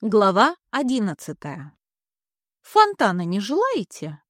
Глава одиннадцатая. Фонтана не желаете?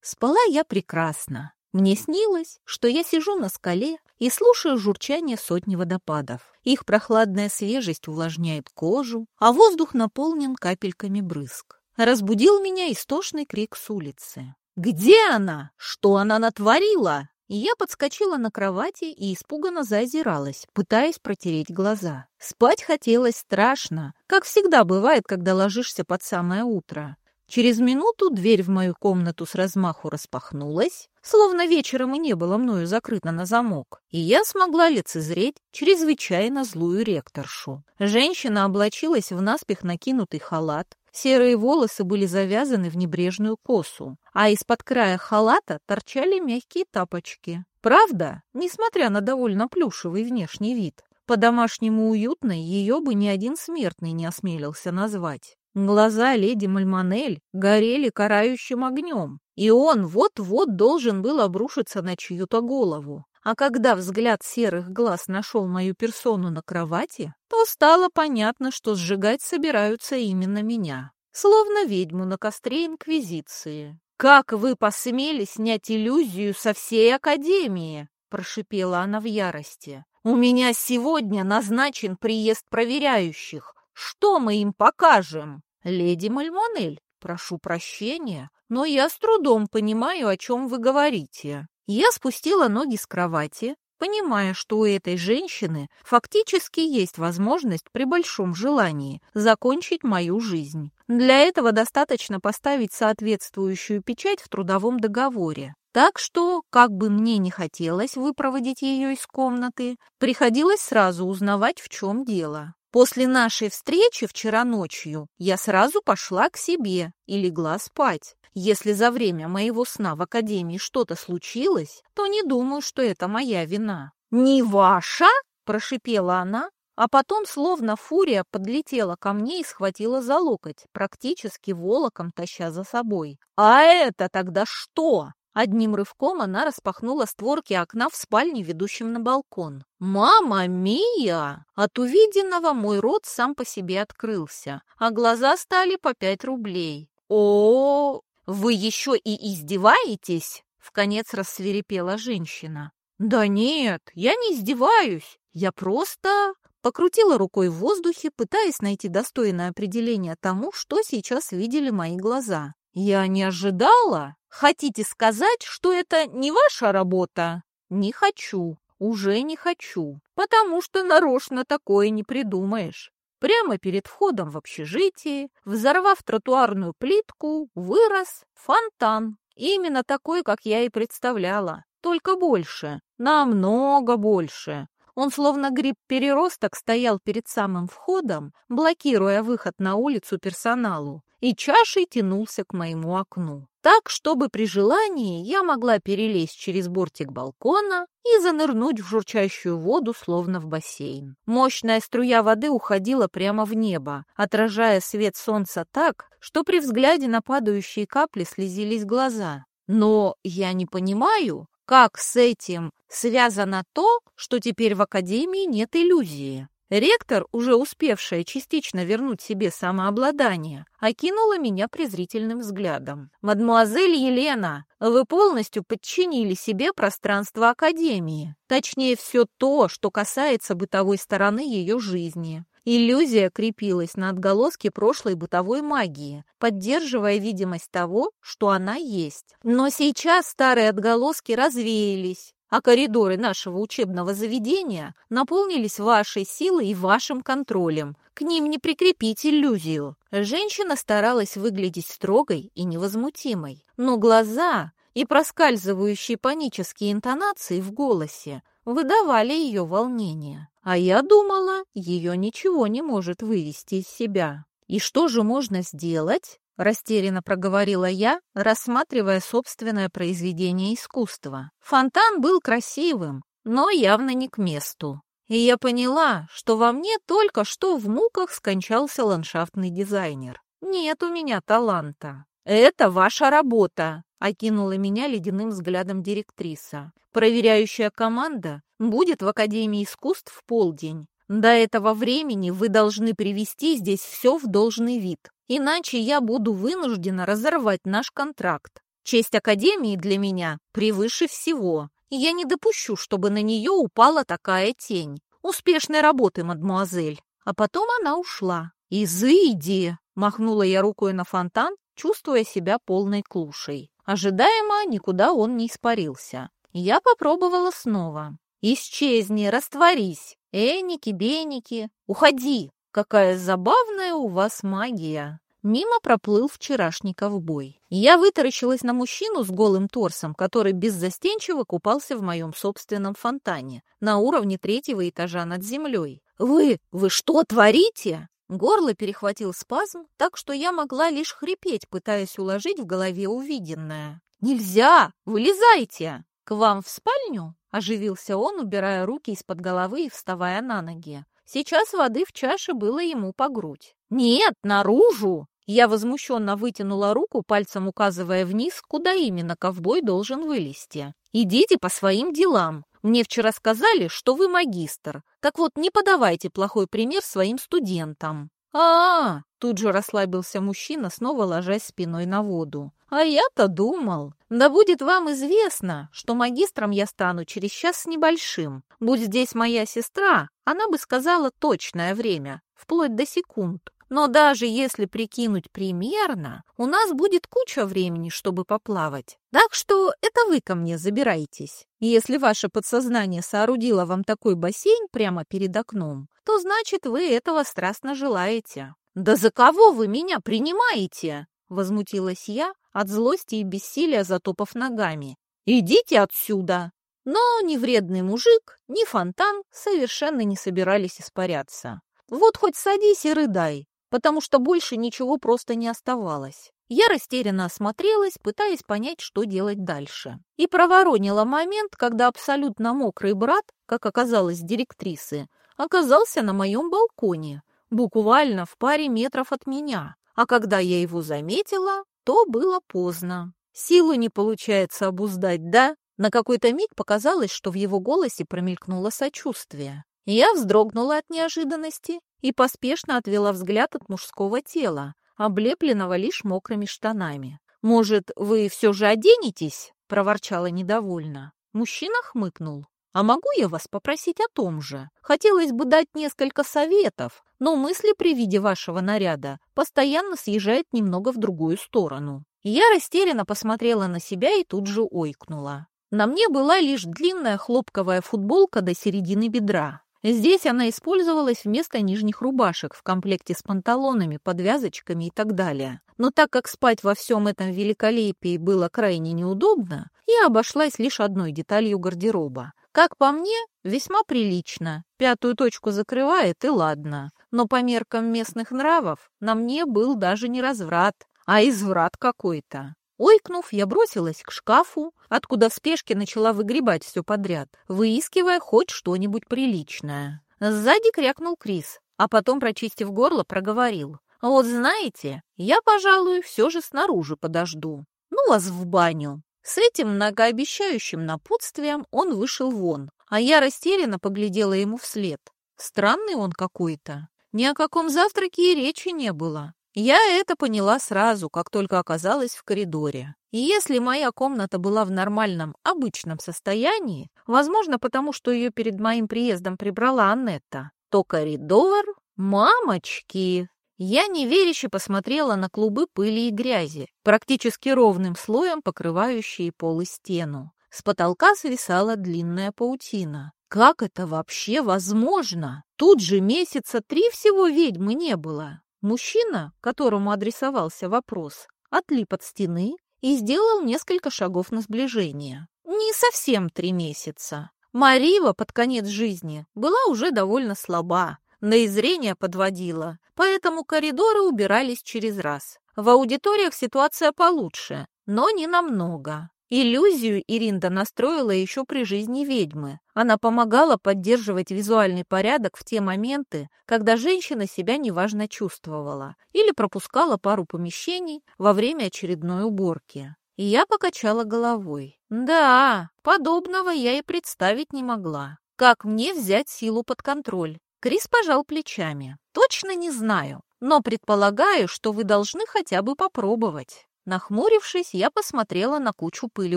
Спала я прекрасно. Мне снилось, что я сижу на скале и слушаю журчание сотни водопадов. Их прохладная свежесть увлажняет кожу, а воздух наполнен капельками брызг. Разбудил меня истошный крик с улицы. «Где она? Что она натворила?» Я подскочила на кровати и испуганно заозиралась, пытаясь протереть глаза. Спать хотелось страшно, как всегда бывает, когда ложишься под самое утро. Через минуту дверь в мою комнату с размаху распахнулась, словно вечером и не было мною закрыто на замок, и я смогла лицезреть чрезвычайно злую ректоршу. Женщина облачилась в наспех накинутый халат, Серые волосы были завязаны в небрежную косу, а из-под края халата торчали мягкие тапочки. Правда, несмотря на довольно плюшевый внешний вид, по-домашнему уютной ее бы ни один смертный не осмелился назвать. Глаза леди Мальмонель горели карающим огнем, и он вот-вот должен был обрушиться на чью-то голову. А когда взгляд серых глаз нашел мою персону на кровати, то стало понятно, что сжигать собираются именно меня. Словно ведьму на костре Инквизиции. «Как вы посмели снять иллюзию со всей Академии?» – прошипела она в ярости. «У меня сегодня назначен приезд проверяющих. Что мы им покажем?» «Леди Мальмонель, прошу прощения, но я с трудом понимаю, о чем вы говорите. Я спустила ноги с кровати, понимая, что у этой женщины фактически есть возможность при большом желании закончить мою жизнь. Для этого достаточно поставить соответствующую печать в трудовом договоре. Так что, как бы мне не хотелось выпроводить ее из комнаты, приходилось сразу узнавать, в чем дело. После нашей встречи вчера ночью я сразу пошла к себе и легла спать. Если за время моего сна в академии что-то случилось, то не думаю, что это моя вина. «Не ваша?» – прошипела она, а потом, словно фурия, подлетела ко мне и схватила за локоть, практически волоком таща за собой. «А это тогда что?» Одним рывком она распахнула створки окна в спальне, ведущем на балкон. «Мама мия!» От увиденного мой рот сам по себе открылся, а глаза стали по пять рублей. «О, «Вы еще и издеваетесь?» — вконец рассверепела женщина. «Да нет, я не издеваюсь. Я просто...» Покрутила рукой в воздухе, пытаясь найти достойное определение тому, что сейчас видели мои глаза. «Я не ожидала. Хотите сказать, что это не ваша работа?» «Не хочу. Уже не хочу. Потому что нарочно такое не придумаешь. Прямо перед входом в общежитие, взорвав тротуарную плитку, вырос фонтан. Именно такой, как я и представляла. Только больше, намного больше. Он словно гриб-переросток стоял перед самым входом, блокируя выход на улицу персоналу, и чашей тянулся к моему окну так, чтобы при желании я могла перелезть через бортик балкона и занырнуть в журчащую воду, словно в бассейн. Мощная струя воды уходила прямо в небо, отражая свет солнца так, что при взгляде на падающие капли слезились глаза. Но я не понимаю, как с этим связано то, что теперь в Академии нет иллюзии. Ректор, уже успевшая частично вернуть себе самообладание, окинула меня презрительным взглядом. «Мадемуазель Елена, вы полностью подчинили себе пространство Академии. Точнее, все то, что касается бытовой стороны ее жизни. Иллюзия крепилась на отголоске прошлой бытовой магии, поддерживая видимость того, что она есть. Но сейчас старые отголоски развеялись, а коридоры нашего учебного заведения наполнились вашей силой и вашим контролем. К ним не прикрепить иллюзию. Женщина старалась выглядеть строгой и невозмутимой, но глаза и проскальзывающие панические интонации в голосе выдавали ее волнение. А я думала, ее ничего не может вывести из себя. И что же можно сделать? Растерянно проговорила я, рассматривая собственное произведение искусства. Фонтан был красивым, но явно не к месту. И я поняла, что во мне только что в муках скончался ландшафтный дизайнер. Нет у меня таланта. Это ваша работа, окинула меня ледяным взглядом директриса. Проверяющая команда будет в Академии искусств в полдень. До этого времени вы должны привести здесь все в должный вид, иначе я буду вынуждена разорвать наш контракт. Честь Академии для меня превыше всего, я не допущу, чтобы на нее упала такая тень. Успешной работы, мадмуазель. А потом она ушла. «Изыди!» — махнула я рукой на фонтан, чувствуя себя полной клушей. Ожидаемо никуда он не испарился. Я попробовала снова. «Исчезни, растворись! Эники-беники, уходи! Какая забавная у вас магия!» Мимо проплыл вчерашний ковбой. Я вытаращилась на мужчину с голым торсом, который беззастенчиво купался в моем собственном фонтане на уровне третьего этажа над землей. «Вы, вы что творите?» Горло перехватил спазм, так что я могла лишь хрипеть, пытаясь уложить в голове увиденное. «Нельзя! Вылезайте! К вам в спальню?» — оживился он, убирая руки из-под головы и вставая на ноги. Сейчас воды в чаше было ему по грудь. «Нет, наружу!» Я возмущенно вытянула руку, пальцем указывая вниз, куда именно ковбой должен вылезти. «Идите по своим делам. Мне вчера сказали, что вы магистр. Так вот, не подавайте плохой пример своим студентам». А, -а, а Тут же расслабился мужчина, снова ложась спиной на воду. «А я-то думал. Да будет вам известно, что магистром я стану через час с небольшим. Будь здесь моя сестра, она бы сказала точное время, вплоть до секунд. Но даже если прикинуть примерно, у нас будет куча времени, чтобы поплавать. Так что это вы ко мне забирайтесь. Если ваше подсознание соорудило вам такой бассейн прямо перед окном, то значит вы этого страстно желаете. «Да за кого вы меня принимаете?» — возмутилась я, от злости и бессилия затопав ногами. «Идите отсюда!» Но ни вредный мужик, ни фонтан совершенно не собирались испаряться. Вот хоть садись и рыдай, потому что больше ничего просто не оставалось. Я растерянно осмотрелась, пытаясь понять, что делать дальше. И проворонила момент, когда абсолютно мокрый брат, как оказалось директрисы, оказался на моем балконе, буквально в паре метров от меня. А когда я его заметила, то было поздно. Силу не получается обуздать, да? На какой-то миг показалось, что в его голосе промелькнуло сочувствие. Я вздрогнула от неожиданности и поспешно отвела взгляд от мужского тела, облепленного лишь мокрыми штанами. «Может, вы все же оденетесь?» — проворчала недовольно. Мужчина хмыкнул. «А могу я вас попросить о том же? Хотелось бы дать несколько советов, но мысли при виде вашего наряда постоянно съезжают немного в другую сторону. Я растерянно посмотрела на себя и тут же ойкнула. На мне была лишь длинная хлопковая футболка до середины бедра. Здесь она использовалась вместо нижних рубашек в комплекте с панталонами, подвязочками и так далее. Но так как спать во всем этом великолепии было крайне неудобно, я обошлась лишь одной деталью гардероба. Как по мне, весьма прилично. Пятую точку закрывает, и ладно. Но по меркам местных нравов на мне был даже не разврат, а изврат какой-то. Ойкнув, я бросилась к шкафу, откуда в спешке начала выгребать все подряд, выискивая хоть что-нибудь приличное. Сзади крякнул Крис, а потом, прочистив горло, проговорил. «Вот знаете, я, пожалуй, все же снаружи подожду. Ну вас в баню». С этим многообещающим напутствием он вышел вон, а я растерянно поглядела ему вслед. Странный он какой-то. Ни о каком завтраке и речи не было. Я это поняла сразу, как только оказалась в коридоре. И если моя комната была в нормальном, обычном состоянии, возможно, потому что ее перед моим приездом прибрала Аннетта, то коридор... Мамочки! Я неверяще посмотрела на клубы пыли и грязи, практически ровным слоем покрывающие пол и стену. С потолка свисала длинная паутина. Как это вообще возможно? Тут же месяца три всего ведьмы не было. Мужчина, которому адресовался вопрос, отлип от стены и сделал несколько шагов на сближение. Не совсем три месяца. Марива под конец жизни была уже довольно слаба, да и зрение подводило, поэтому коридоры убирались через раз. В аудиториях ситуация получше, но не намного. Иллюзию Иринда настроила еще при жизни ведьмы. Она помогала поддерживать визуальный порядок в те моменты, когда женщина себя неважно чувствовала или пропускала пару помещений во время очередной уборки. И я покачала головой. Да, подобного я и представить не могла. Как мне взять силу под контроль? Крис пожал плечами. «Точно не знаю, но предполагаю, что вы должны хотя бы попробовать». Нахмурившись, я посмотрела на кучу пыли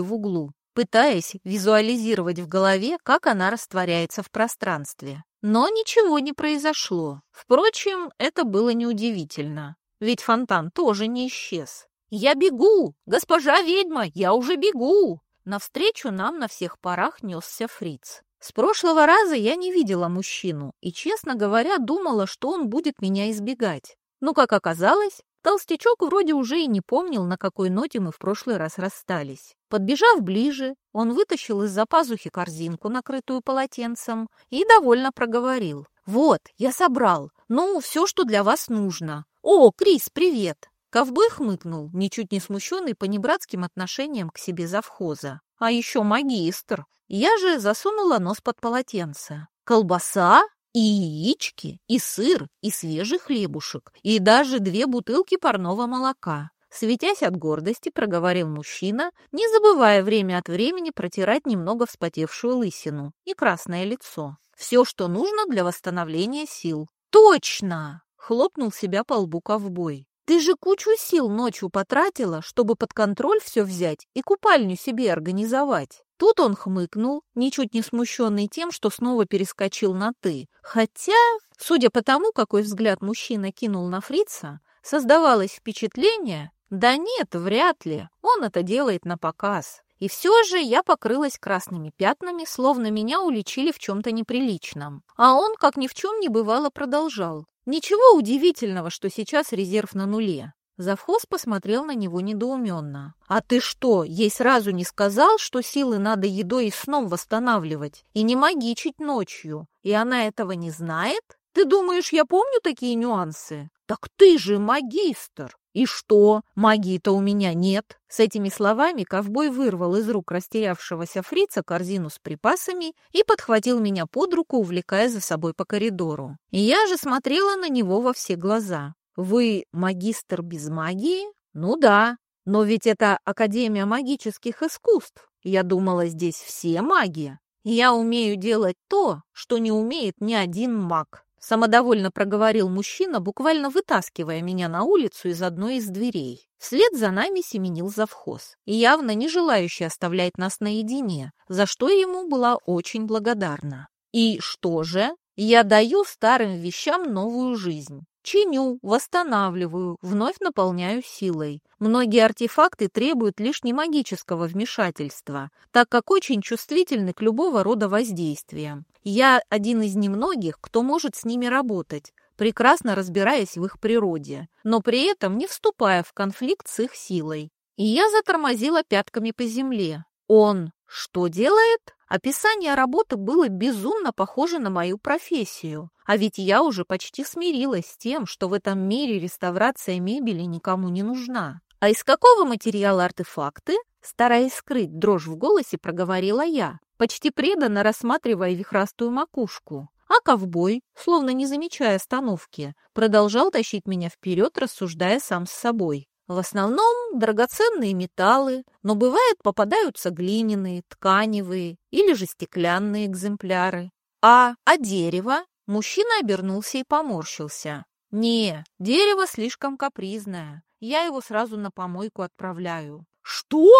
в углу, пытаясь визуализировать в голове, как она растворяется в пространстве. Но ничего не произошло. Впрочем, это было неудивительно, ведь фонтан тоже не исчез. «Я бегу! Госпожа ведьма, я уже бегу!» Навстречу нам на всех парах несся фриц. С прошлого раза я не видела мужчину и, честно говоря, думала, что он будет меня избегать. Но, как оказалось, толстячок вроде уже и не помнил, на какой ноте мы в прошлый раз расстались. Подбежав ближе, он вытащил из-за пазухи корзинку, накрытую полотенцем, и довольно проговорил. «Вот, я собрал. Ну, все, что для вас нужно. О, Крис, привет!» Ковбой хмыкнул, ничуть не смущенный понебратским отношением к себе завхоза. А еще магистр. Я же засунула нос под полотенце. Колбаса, и яички, и сыр, и свежий хлебушек, и даже две бутылки парного молока. Светясь от гордости, проговорил мужчина, не забывая время от времени протирать немного вспотевшую лысину и красное лицо. Все, что нужно для восстановления сил. «Точно!» — хлопнул себя по лбу ковбой. Ты же кучу сил ночью потратила, чтобы под контроль все взять и купальню себе организовать. Тут он хмыкнул, ничуть не смущенный тем, что снова перескочил на «ты». Хотя, судя по тому, какой взгляд мужчина кинул на фрица, создавалось впечатление, да нет, вряд ли, он это делает на показ. И все же я покрылась красными пятнами, словно меня уличили в чем-то неприличном. А он, как ни в чем не бывало, продолжал. Ничего удивительного, что сейчас резерв на нуле. Завхоз посмотрел на него недоуменно. «А ты что, ей сразу не сказал, что силы надо едой и сном восстанавливать? И не магичить ночью? И она этого не знает? Ты думаешь, я помню такие нюансы? Так ты же магистр!» «И что? Магии-то у меня нет!» С этими словами ковбой вырвал из рук растерявшегося фрица корзину с припасами и подхватил меня под руку, увлекая за собой по коридору. И я же смотрела на него во все глаза. «Вы магистр без магии?» «Ну да, но ведь это Академия магических искусств. Я думала, здесь все маги. Я умею делать то, что не умеет ни один маг». Самодовольно проговорил мужчина, буквально вытаскивая меня на улицу из одной из дверей. Вслед за нами семенил завхоз, явно не желающий оставлять нас наедине, за что ему была очень благодарна. И что же? Я даю старым вещам новую жизнь. Чиню, восстанавливаю, вновь наполняю силой. Многие артефакты требуют лишь не магического вмешательства, так как очень чувствительны к любого рода воздействиям. Я один из немногих, кто может с ними работать, прекрасно разбираясь в их природе, но при этом не вступая в конфликт с их силой. И я затормозила пятками по земле. Он что делает? Описание работы было безумно похоже на мою профессию. А ведь я уже почти смирилась с тем, что в этом мире реставрация мебели никому не нужна. А из какого материала артефакты? Стараясь скрыть дрожь в голосе, проговорила я, почти преданно рассматривая вихрастую макушку. А ковбой, словно не замечая остановки, продолжал тащить меня вперед, рассуждая сам с собой. В основном драгоценные металлы, но бывает попадаются глиняные, тканевые или же стеклянные экземпляры. А, а дерево? Мужчина обернулся и поморщился. Не, дерево слишком капризное. Я его сразу на помойку отправляю. Что?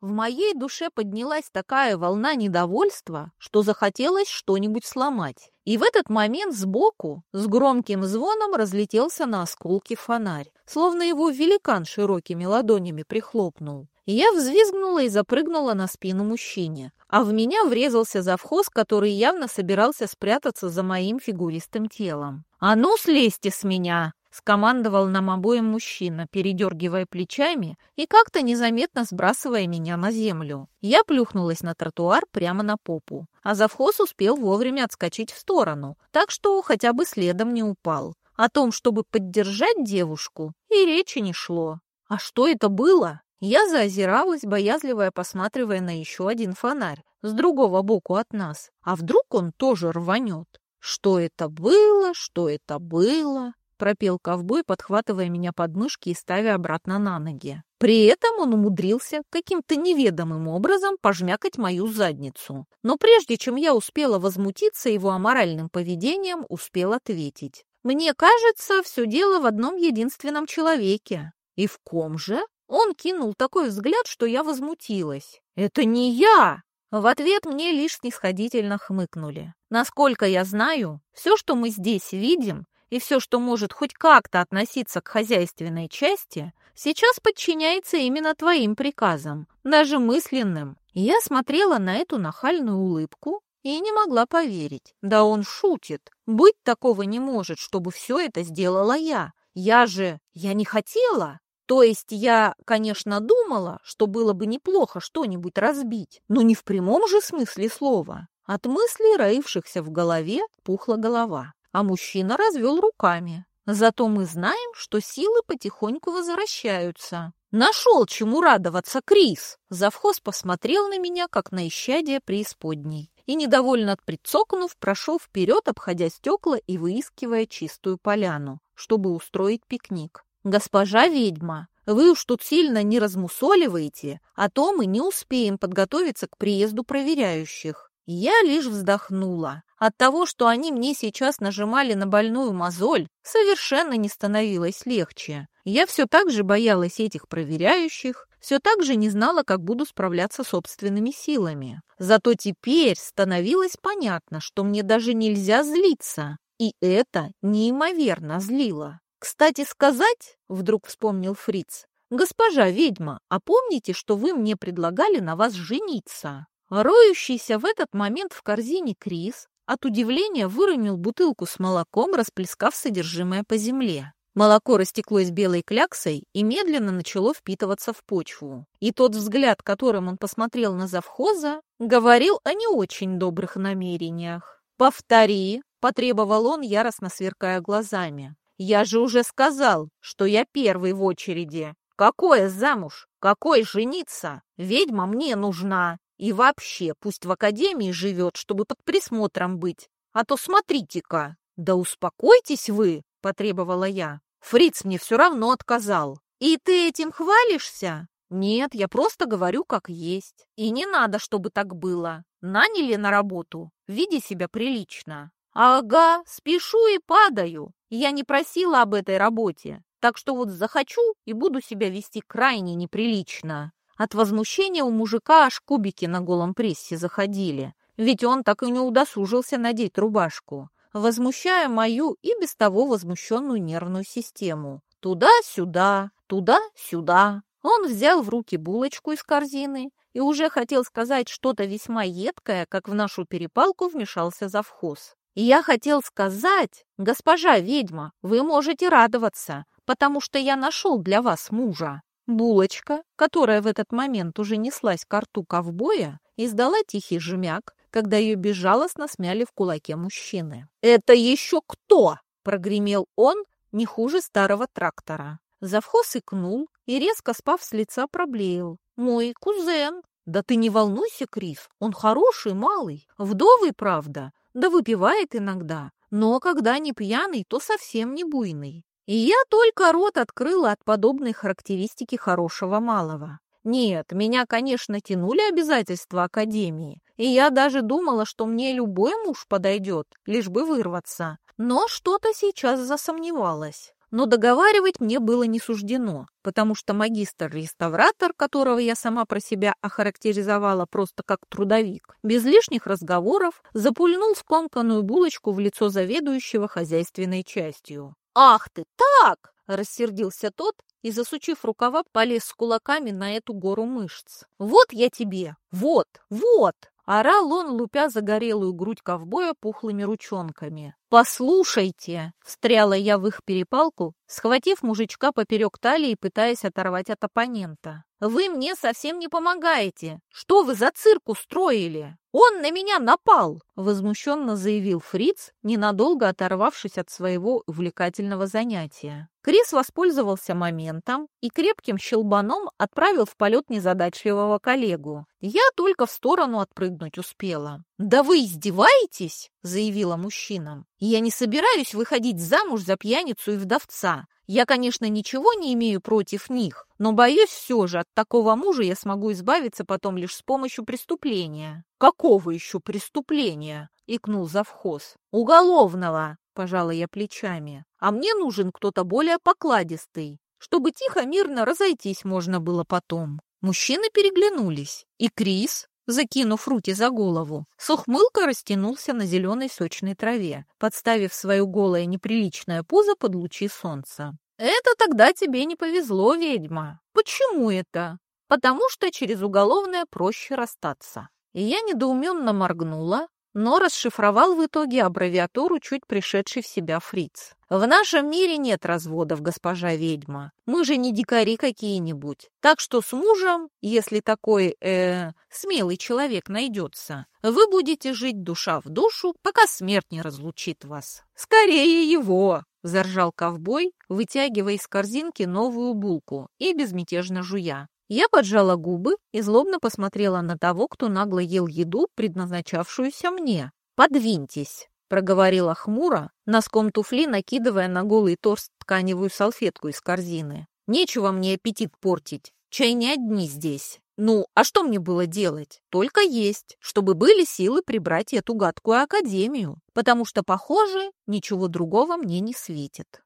В моей душе поднялась такая волна недовольства, что захотелось что-нибудь сломать. И в этот момент сбоку с громким звоном разлетелся на осколки фонарь, словно его великан широкими ладонями прихлопнул. Я взвизгнула и запрыгнула на спину мужчине, а в меня врезался завхоз, который явно собирался спрятаться за моим фигуристым телом. «А ну, слезьте с меня!» скомандовал нам обоим мужчина, передергивая плечами и как-то незаметно сбрасывая меня на землю. Я плюхнулась на тротуар прямо на попу, а завхоз успел вовремя отскочить в сторону, так что хотя бы следом не упал. О том, чтобы поддержать девушку, и речи не шло. А что это было? Я заозиралась, боязливая, посматривая на еще один фонарь с другого боку от нас. А вдруг он тоже рванет? Что это было? Что это было? пропел ковбой, подхватывая меня под мышки и ставя обратно на ноги. При этом он умудрился каким-то неведомым образом пожмякать мою задницу. Но прежде чем я успела возмутиться его аморальным поведением, успел ответить. «Мне кажется, все дело в одном единственном человеке». «И в ком же?» Он кинул такой взгляд, что я возмутилась. «Это не я!» В ответ мне лишь снисходительно хмыкнули. Насколько я знаю, все, что мы здесь видим, и все, что может хоть как-то относиться к хозяйственной части, сейчас подчиняется именно твоим приказам, даже мысленным. Я смотрела на эту нахальную улыбку и не могла поверить. Да он шутит. Быть такого не может, чтобы все это сделала я. Я же... я не хотела. То есть я, конечно, думала, что было бы неплохо что-нибудь разбить, но не в прямом же смысле слова. От мыслей, роившихся в голове, пухла голова, а мужчина развел руками. Зато мы знаем, что силы потихоньку возвращаются. Нашел чему радоваться Крис. Завхоз посмотрел на меня, как на исчадие преисподней. И, недовольно прицокнув, прошел вперед, обходя стекла и выискивая чистую поляну, чтобы устроить пикник. «Госпожа ведьма, вы уж тут сильно не размусоливаете, а то мы не успеем подготовиться к приезду проверяющих». Я лишь вздохнула. От того, что они мне сейчас нажимали на больную мозоль, совершенно не становилось легче. Я все так же боялась этих проверяющих, все так же не знала, как буду справляться собственными силами. Зато теперь становилось понятно, что мне даже нельзя злиться, и это неимоверно злило. «Кстати сказать», — вдруг вспомнил Фриц, «госпожа ведьма, а помните, что вы мне предлагали на вас жениться?» Роющийся в этот момент в корзине Крис от удивления выронил бутылку с молоком, расплескав содержимое по земле. Молоко растеклось белой кляксой и медленно начало впитываться в почву. И тот взгляд, которым он посмотрел на завхоза, говорил о не очень добрых намерениях. «Повтори», — потребовал он, яростно сверкая глазами. Я же уже сказал, что я первый в очереди. Какое замуж? Какой жениться? Ведьма мне нужна. И вообще, пусть в академии живет, чтобы под присмотром быть. А то смотрите-ка. Да успокойтесь вы, потребовала я. Фриц мне все равно отказал. И ты этим хвалишься? Нет, я просто говорю как есть. И не надо, чтобы так было. Наняли на работу. Веди себя прилично. Ага, спешу и падаю. Я не просила об этой работе, так что вот захочу и буду себя вести крайне неприлично. От возмущения у мужика аж кубики на голом прессе заходили, ведь он так и не удосужился надеть рубашку, возмущая мою и без того возмущенную нервную систему. Туда-сюда, туда-сюда. Он взял в руки булочку из корзины и уже хотел сказать что-то весьма едкое, как в нашу перепалку вмешался завхоз. Я хотел сказать, госпожа ведьма, вы можете радоваться, потому что я нашел для вас мужа. Булочка, которая в этот момент уже неслась к рту ковбоя, издала тихий жмяк, когда ее безжалостно смяли в кулаке мужчины. «Это еще кто?» – прогремел он не хуже старого трактора. Завхоз икнул и, резко спав с лица, проблеял. «Мой кузен!» «Да ты не волнуйся, Крис, он хороший, малый, вдовый, правда, да выпивает иногда, но когда не пьяный, то совсем не буйный. И я только рот открыла от подобной характеристики хорошего малого. Нет, меня, конечно, тянули обязательства Академии, и я даже думала, что мне любой муж подойдет, лишь бы вырваться. Но что-то сейчас засомневалась. Но договаривать мне было не суждено, потому что магистр-реставратор, которого я сама про себя охарактеризовала просто как трудовик, без лишних разговоров запульнул скомканную булочку в лицо заведующего хозяйственной частью. «Ах ты так!» – рассердился тот и, засучив рукава, полез с кулаками на эту гору мышц. «Вот я тебе! Вот! Вот!» Орал он, лупя загорелую грудь ковбоя пухлыми ручонками. «Послушайте!» — встряла я в их перепалку, схватив мужичка поперек талии и пытаясь оторвать от оппонента. «Вы мне совсем не помогаете! Что вы за цирк устроили? Он на меня напал!» — возмущенно заявил Фриц, ненадолго оторвавшись от своего увлекательного занятия. Крис воспользовался моментом и крепким щелбаном отправил в полет незадачливого коллегу. Я только в сторону отпрыгнуть успела. «Да вы издеваетесь?» — заявила мужчинам. «Я не собираюсь выходить замуж за пьяницу и вдовца. Я, конечно, ничего не имею против них, но боюсь все же, от такого мужа я смогу избавиться потом лишь с помощью преступления». «Какого еще преступления?» — икнул завхоз. «Уголовного», — пожала я плечами. «А мне нужен кто-то более покладистый, чтобы тихо, мирно разойтись можно было потом». Мужчины переглянулись, и Крис, закинув руки за голову, с ухмылкой растянулся на зеленой сочной траве, подставив свое голое неприличное пузо под лучи солнца. «Это тогда тебе не повезло, ведьма. Почему это?» «Потому что через уголовное проще расстаться». И я недоуменно моргнула, но расшифровал в итоге аббревиатуру чуть пришедший в себя фриц. «В нашем мире нет разводов, госпожа ведьма. Мы же не дикари какие-нибудь. Так что с мужем, если такой, э, смелый человек найдется, вы будете жить душа в душу, пока смерть не разлучит вас. Скорее его!» — заржал ковбой, вытягивая из корзинки новую булку и безмятежно жуя. Я поджала губы и злобно посмотрела на того, кто нагло ел еду, предназначавшуюся мне. «Подвиньтесь!» — проговорила хмуро, носком туфли накидывая на голый торс тканевую салфетку из корзины. «Нечего мне аппетит портить. Чай не одни здесь. Ну, а что мне было делать? Только есть, чтобы были силы прибрать эту гадкую академию, потому что, похоже, ничего другого мне не светит».